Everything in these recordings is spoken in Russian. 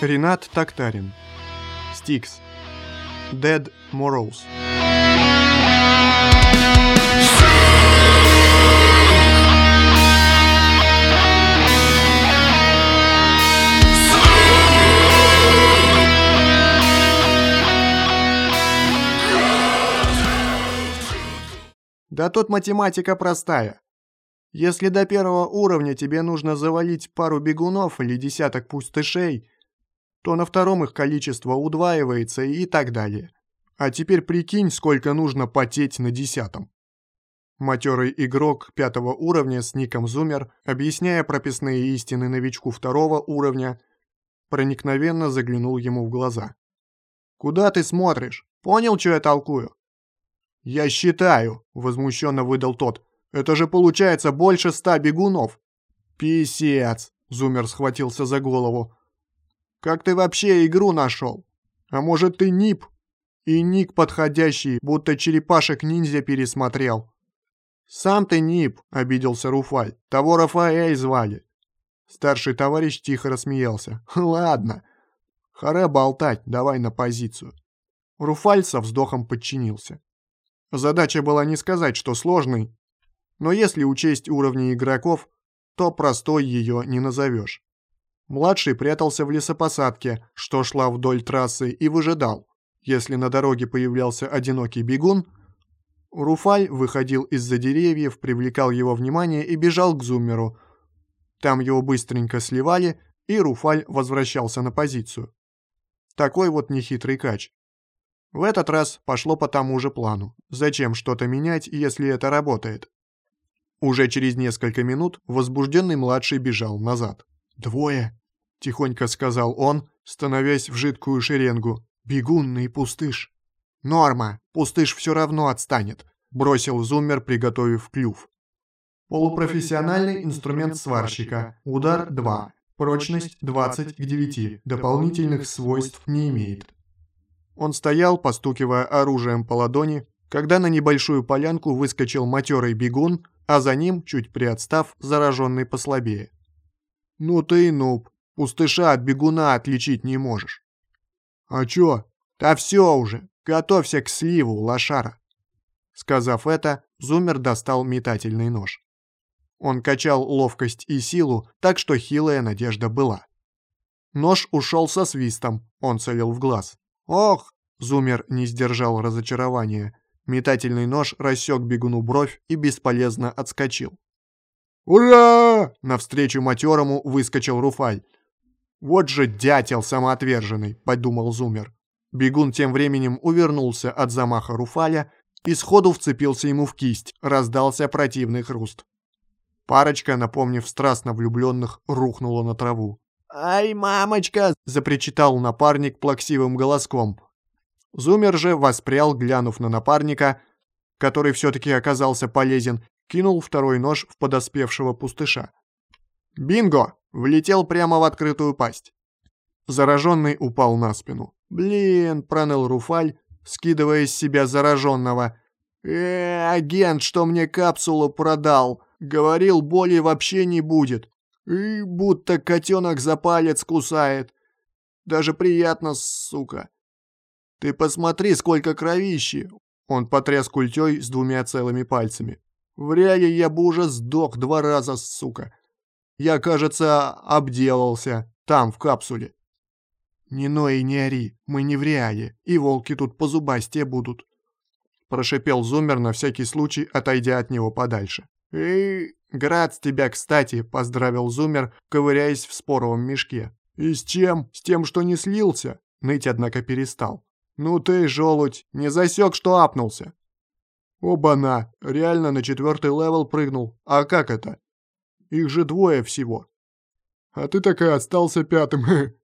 Ренат Токтарин. Стикс. Dead Morose. Да тут математика простая. Если до первого уровня тебе нужно завалить пару бегунов или десяток пустышей, то на втором их количество удваивается и так далее. А теперь прикинь, сколько нужно потеть на десятом. Матерый игрок пятого уровня с ником Зумер, объясняя прописные истины новичку второго уровня, проникновенно заглянул ему в глаза. «Куда ты смотришь? Понял, что я толкую?» «Я считаю», — возмущенно выдал тот. «Это же получается больше ста бегунов». «Писец», — Зумер схватился за голову. «Как ты вообще игру нашел? А может ты нип?» И ник подходящий, будто черепашек-ниндзя пересмотрел. «Сам ты нип», — обиделся Руфаль. «Того Рафаэль звали». Старший товарищ тихо рассмеялся. «Ладно. Харе болтать, давай на позицию». Руфаль со вздохом подчинился. Задача была не сказать, что сложной, но если учесть уровни игроков, то простой ее не назовешь. Младший прятался в лесопосадке, что шла вдоль трассы, и выжидал. Если на дороге появлялся одинокий бегун, Руфаль выходил из-за деревьев, привлекал его внимание и бежал к зумеру. Там его быстренько сливали, и Руфаль возвращался на позицию. Такой вот нехитрый кач. В этот раз пошло по тому же плану. Зачем что-то менять, если это работает? Уже через несколько минут возбужденный младший бежал назад. «Двое!» — тихонько сказал он, становясь в жидкую шеренгу. «Бегунный пустыш!» «Норма! Пустыш все равно отстанет!» — бросил зумер, приготовив клюв. Полупрофессиональный инструмент сварщика. Удар 2. Прочность 20 к 9. Дополнительных свойств не имеет. Он стоял, постукивая оружием по ладони, когда на небольшую полянку выскочил матерый бегун, а за ним, чуть приотстав, зараженный послабее. «Ну ты, нуб, пустыша от бегуна отличить не можешь». «А чё?» «Да всё уже, готовься к сливу, лошара». Сказав это, Зумер достал метательный нож. Он качал ловкость и силу, так что хилая надежда была. Нож ушел со свистом, он целил в глаз. «Ох!» — Зумер не сдержал разочарования. Метательный нож рассек бегуну бровь и бесполезно отскочил. «Ура!» — навстречу матерому выскочил Руфаль. «Вот же дятел самоотверженный!» — подумал Зумер. Бегун тем временем увернулся от замаха Руфаля и сходу вцепился ему в кисть, раздался противный хруст. Парочка, напомнив страстно влюбленных, рухнула на траву. «Ай, мамочка!» — запричитал напарник плаксивым голоском. Зумер же воспрял, глянув на напарника, который все-таки оказался полезен, кинул второй нож в подоспевшего пустыша. «Бинго!» — влетел прямо в открытую пасть. Зараженный упал на спину. «Блин!» — проныл Руфаль, скидывая с себя зараженного. «Э, агент, что мне капсулу продал! Говорил, боли вообще не будет!» И будто котенок за палец кусает. Даже приятно, сука. Ты посмотри, сколько кровищи. Он потряс культей с двумя целыми пальцами. В реале я бы уже сдох два раза, сука. Я, кажется, обделался. Там, в капсуле. Не ной и не ори, мы не в реале, и волки тут по зубасте будут. Прошипел Зумер на всякий случай, отойдя от него подальше. «Эй, град с тебя, кстати», — поздравил Зумер, ковыряясь в споровом мешке. «И с чем? С тем, что не слился?» Ныть, однако, перестал. «Ну ты, желудь, не засек, что апнулся?» «Оба-на! Реально на четвертый level прыгнул. А как это? Их же двое всего. А ты так и остался пятым.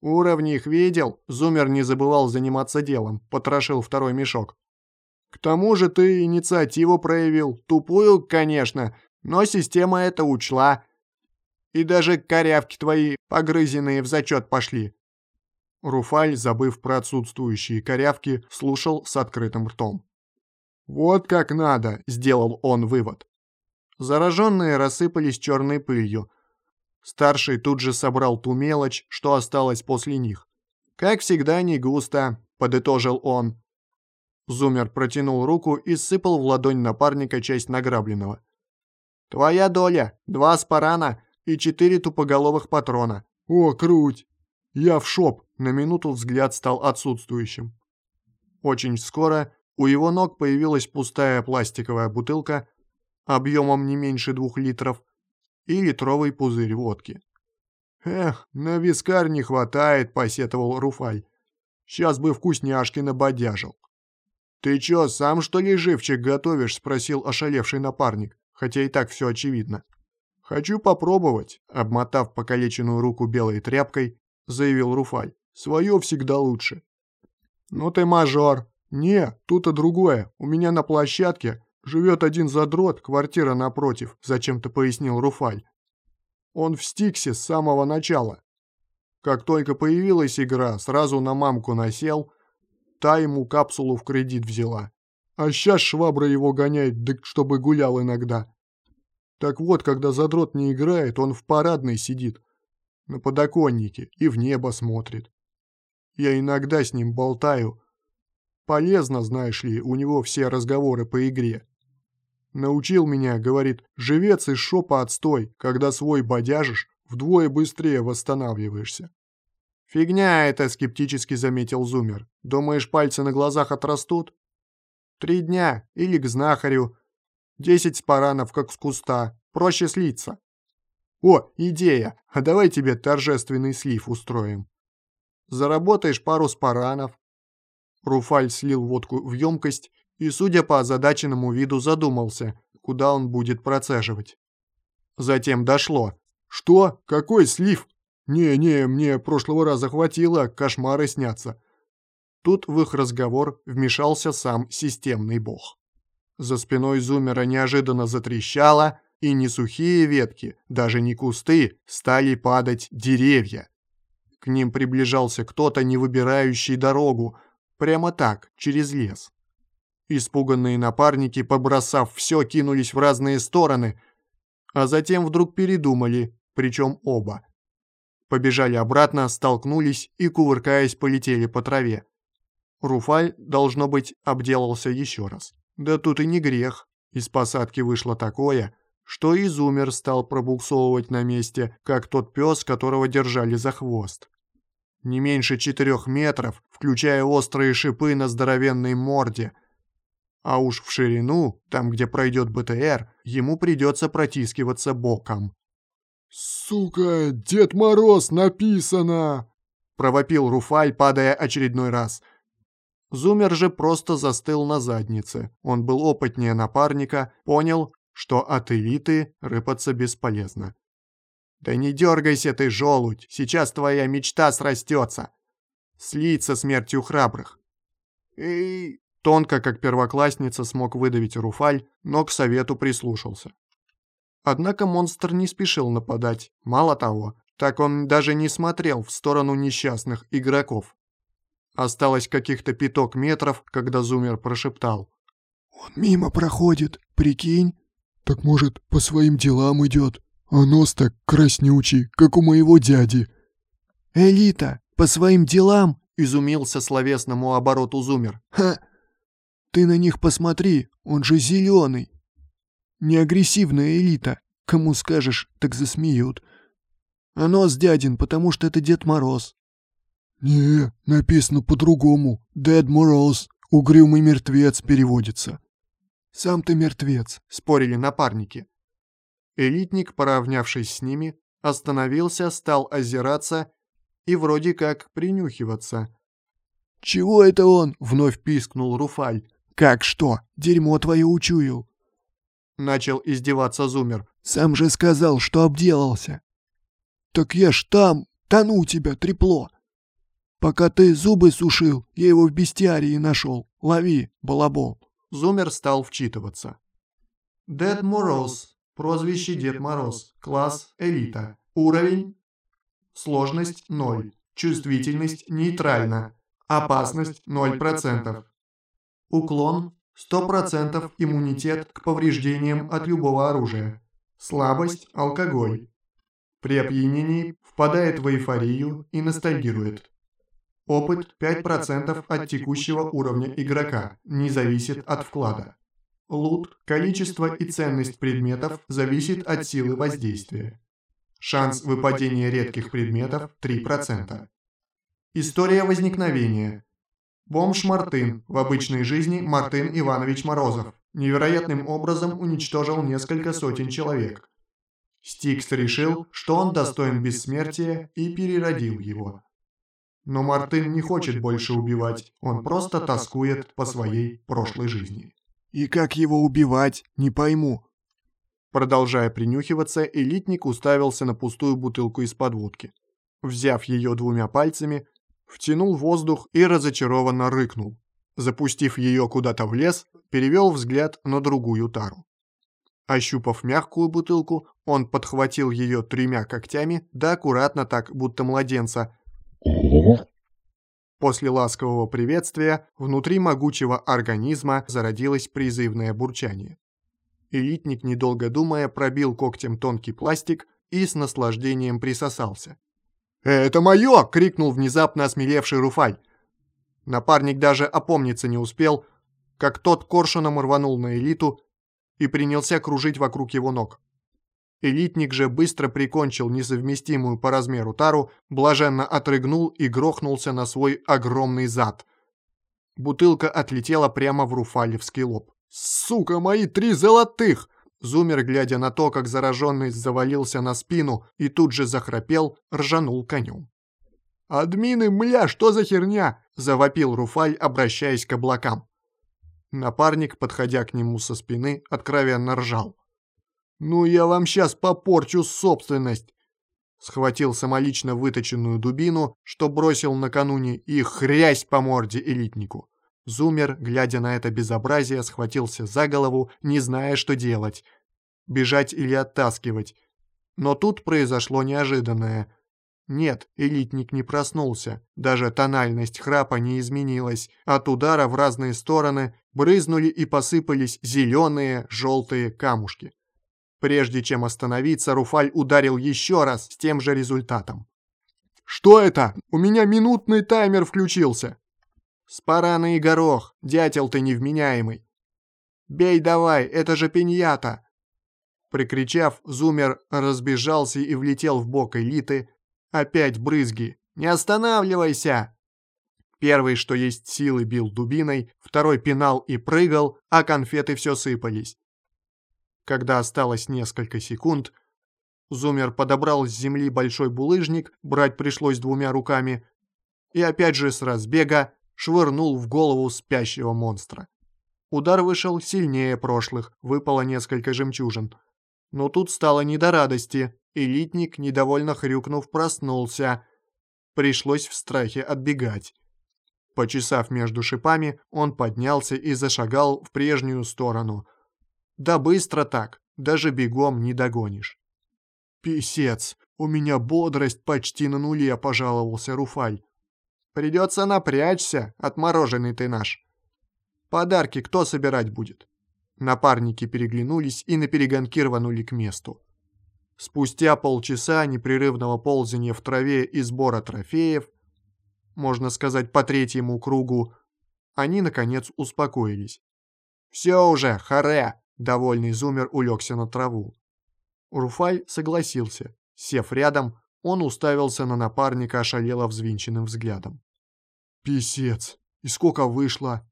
Уровни их видел?» Зумер не забывал заниматься делом, потрошил второй мешок. К тому же ты инициативу проявил. Тупую, конечно, но система это учла. И даже корявки твои, погрызенные в зачет, пошли. Руфаль, забыв про отсутствующие корявки, слушал с открытым ртом. «Вот как надо», — сделал он вывод. Зараженные рассыпались черной пылью. Старший тут же собрал ту мелочь, что осталось после них. «Как всегда, не густо», — подытожил он. Зумер протянул руку и сыпал в ладонь напарника часть награбленного. «Твоя доля. Два спарана и четыре тупоголовых патрона». «О, круть!» Я в шоп. На минуту взгляд стал отсутствующим. Очень скоро у его ног появилась пустая пластиковая бутылка объемом не меньше двух литров и литровый пузырь водки. «Эх, на вискарь не хватает», — посетовал Руфаль. «Сейчас бы вкусняшки набодяжил». «Ты чё, сам что ли живчик готовишь?» — спросил ошалевший напарник, хотя и так все очевидно. «Хочу попробовать», — обмотав покалеченную руку белой тряпкой, заявил Руфаль. «Своё всегда лучше». «Ну ты мажор». «Не, тут и другое. У меня на площадке живет один задрот, квартира напротив», — зачем-то пояснил Руфаль. «Он в Стиксе с самого начала. Как только появилась игра, сразу на мамку насел, та ему капсулу в кредит взяла. А сейчас швабра его гоняет, да чтобы гулял иногда. Так вот, когда задрот не играет, он в парадной сидит, на подоконнике, и в небо смотрит. Я иногда с ним болтаю. Полезно, знаешь ли, у него все разговоры по игре. Научил меня, говорит, живец из шопа отстой, когда свой бодяжишь, вдвое быстрее восстанавливаешься. «Фигня это», — скептически заметил Зумер. «Думаешь, пальцы на глазах отрастут?» «Три дня, или к знахарю. Десять спаранов, как с куста. Проще слиться». «О, идея! А давай тебе торжественный слив устроим. Заработаешь пару спаранов». Руфаль слил водку в емкость и, судя по озадаченному виду, задумался, куда он будет процеживать. Затем дошло. «Что? Какой слив? «Не-не, мне прошлого раза хватило, кошмары снятся». Тут в их разговор вмешался сам системный бог. За спиной Зумера неожиданно затрещало, и не сухие ветки, даже не кусты, стали падать деревья. К ним приближался кто-то, не выбирающий дорогу, прямо так, через лес. Испуганные напарники, побросав все, кинулись в разные стороны, а затем вдруг передумали, причем оба побежали обратно, столкнулись и, кувыркаясь, полетели по траве. Руфаль, должно быть, обделался еще раз. Да тут и не грех. Из посадки вышло такое, что изумер стал пробуксовывать на месте, как тот пес, которого держали за хвост. Не меньше четырех метров, включая острые шипы на здоровенной морде. А уж в ширину, там где пройдет БТР, ему придется протискиваться боком. «Сука, Дед Мороз написано!» — провопил Руфаль, падая очередной раз. Зумер же просто застыл на заднице. Он был опытнее напарника, понял, что от элиты рыпаться бесполезно. «Да не дергайся ты, желудь, сейчас твоя мечта срастется. Слиться смертью храбрых». «Эй...» Тонко, как первоклассница, смог выдавить Руфаль, но к совету прислушался. Однако монстр не спешил нападать. Мало того, так он даже не смотрел в сторону несчастных игроков. Осталось каких-то пяток метров, когда Зумер прошептал. «Он мимо проходит, прикинь? Так может, по своим делам идет? А нос так краснючий, как у моего дяди». «Элита, по своим делам?» — изумился словесному обороту Зумер. «Ха! Ты на них посмотри, он же зеленый. Не агрессивная элита. Кому скажешь, так засмеют. А нос дядин, потому что это Дед Мороз. Не, написано по-другому. Дед Мороз. Угрюмый мертвец переводится. Сам ты мертвец, спорили напарники. Элитник, поравнявшись с ними, остановился, стал озираться и вроде как принюхиваться. «Чего это он?» — вновь пискнул Руфаль. «Как что? Дерьмо твое учуял. Начал издеваться Зумер. «Сам же сказал, что обделался». «Так я ж там, тону тебя, трепло. Пока ты зубы сушил, я его в бестиарии нашел. Лови, балабол». Зумер стал вчитываться. Дед Мороз. Прозвище Дед Мороз. Класс Элита. Уровень. Сложность 0. Чувствительность нейтральна. Опасность 0%. Уклон 100% иммунитет к повреждениям от любого оружия. Слабость – алкоголь. При опьянении впадает в эйфорию и ностальгирует. Опыт 5% от текущего уровня игрока, не зависит от вклада. Лут, количество и ценность предметов зависит от силы воздействия. Шанс выпадения редких предметов 3%. История возникновения. Бомж Мартын, в обычной жизни Мартын Иванович Морозов, невероятным образом уничтожил несколько сотен человек. Стикс решил, что он достоин бессмертия и переродил его. Но Мартын не хочет больше убивать, он просто тоскует по своей прошлой жизни. «И как его убивать? Не пойму». Продолжая принюхиваться, элитник уставился на пустую бутылку из-под водки. Взяв ее двумя пальцами, втянул воздух и разочарованно рыкнул. Запустив ее куда-то в лес, перевел взгляд на другую тару. Ощупав мягкую бутылку, он подхватил ее тремя когтями, да аккуратно так, будто младенца. После ласкового приветствия внутри могучего организма зародилось призывное бурчание. Элитник, недолго думая, пробил когтем тонкий пластик и с наслаждением присосался. «Это мое!» — крикнул внезапно осмелевший Руфай. Напарник даже опомниться не успел, как тот коршуном рванул на элиту и принялся кружить вокруг его ног. Элитник же быстро прикончил несовместимую по размеру тару, блаженно отрыгнул и грохнулся на свой огромный зад. Бутылка отлетела прямо в руфалевский лоб. «Сука, мои три золотых!» Зумер, глядя на то, как зараженный завалился на спину и тут же захрапел, ржанул конем. «Админы, мля, что за херня?» – завопил Руфаль, обращаясь к облакам. Напарник, подходя к нему со спины, откровенно ржал. «Ну я вам сейчас попорчу собственность!» Схватил самолично выточенную дубину, что бросил накануне, и хрясь по морде элитнику. Зумер, глядя на это безобразие, схватился за голову, не зная, что делать. Бежать или оттаскивать. Но тут произошло неожиданное. Нет, элитник не проснулся. Даже тональность храпа не изменилась. От удара в разные стороны брызнули и посыпались зеленые, желтые камушки. Прежде чем остановиться, Руфаль ударил еще раз с тем же результатом. «Что это? У меня минутный таймер включился!» «Спараный горох, дятел ты невменяемый!» «Бей давай, это же пиньята!» Прикричав, Зумер разбежался и влетел в бок элиты. Опять брызги. «Не останавливайся!» Первый, что есть силы, бил дубиной, второй пинал и прыгал, а конфеты все сыпались. Когда осталось несколько секунд, Зумер подобрал с земли большой булыжник, брать пришлось двумя руками, и опять же с разбега швырнул в голову спящего монстра. Удар вышел сильнее прошлых, выпало несколько жемчужин. Но тут стало не до радости, элитник, недовольно хрюкнув, проснулся. Пришлось в страхе отбегать. Почесав между шипами, он поднялся и зашагал в прежнюю сторону – да быстро так, даже бегом не догонишь. «Писец, у меня бодрость почти на нуле», — пожаловался Руфаль. «Придется напрячься, отмороженный ты наш. Подарки кто собирать будет?» Напарники переглянулись и на перегонки рванули к месту. Спустя полчаса непрерывного ползания в траве и сбора трофеев, можно сказать, по третьему кругу, они, наконец, успокоились. «Все уже, харе!» Довольный зумер улегся на траву. Руфаль согласился. Сев рядом, он уставился на напарника ошалело взвинченным взглядом. «Писец! И сколько вышло?»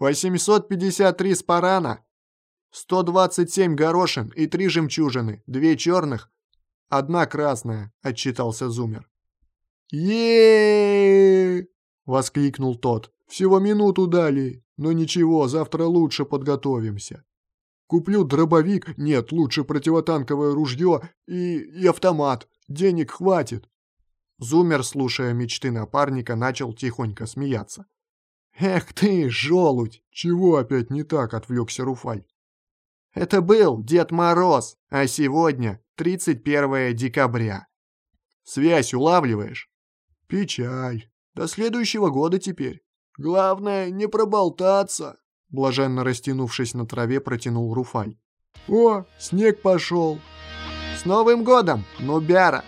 «853 спарана, 127 горошин и три жемчужины, две черных, одна красная», — отчитался Зумер. е воскликнул тот. «Всего минуту дали, но ничего, завтра лучше подготовимся». Куплю дробовик, нет, лучше противотанковое ружье и, и автомат. Денег хватит. Зумер, слушая мечты напарника, начал тихонько смеяться. «Эх ты, желудь! Чего опять не так?» — отвлекся Руфаль. «Это был Дед Мороз, а сегодня 31 декабря. Связь улавливаешь?» «Печаль. До следующего года теперь. Главное, не проболтаться». Блаженно растянувшись на траве, протянул Руфай. «О, снег пошел!» С Новым годом, Нубяра!